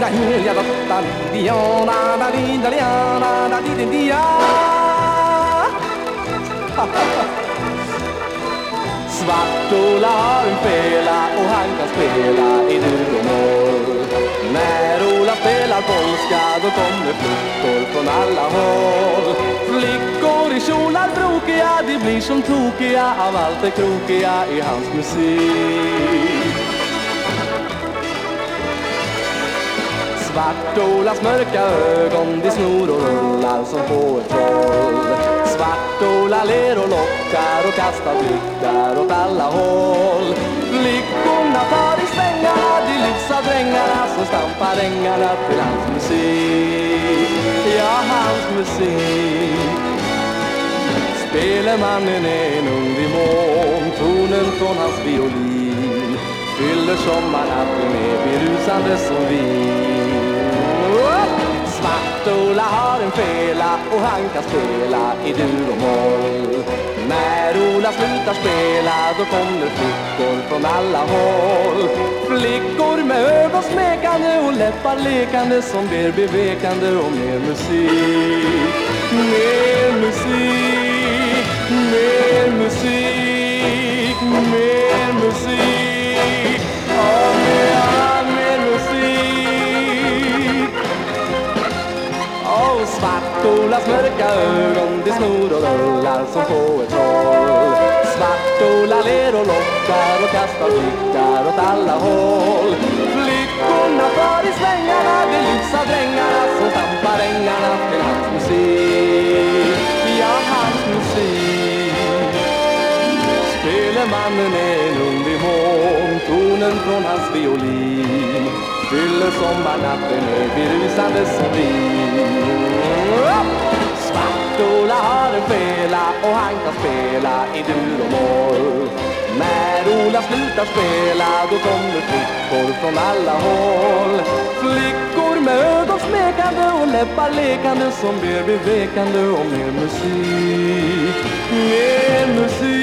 da da da da di da da di da da da di di ja Svart-Ola har en fela och han kan spela i dur och moll När Ola spelar polska då kommer flickor från alla håll. Flickor i kjolar brokiga, de blir som tokiga av allt det krokiga i hans musik. Svart-Olas mörka ögon, de snor och rullar som på ett troll Svart-Ola ler och lockar och kastar blickar åt alla håll. Flickorna tar i svängarna, de lyxa drängarna som stampar ängarna till hans musik. Ja, hans musik. Spelemannen är en ung demon, tonen från hans violin fyller sommarnatten med berusande som vin. Svart-Ola har en fela och han kan spela i dur och moll När Ola slutar spela då kommer flickor från alla håll. Flickor med ögon smekande och läppar lekande som ber bevekande om mer musik. Mer musik, mer musik, Svart-Olas mörka ögon de snor och rullar som på ett troll Svart-Ola ler och lockar och kastar blickar åt alla håll. Flickorna far i svängarna, de lyxar drängarna som stampar ängarna till hans musik. Ja, hans musik. Spelemannen är en ung demon, tonen från hans violin fyller sommarnatten med berusande som han kan spela i dur och moll När Ola slutar spela då kommer flickor från alla håll. Flickor med ögon smekande och läppar lekande som ber bevekande om mer musik. Mer musik.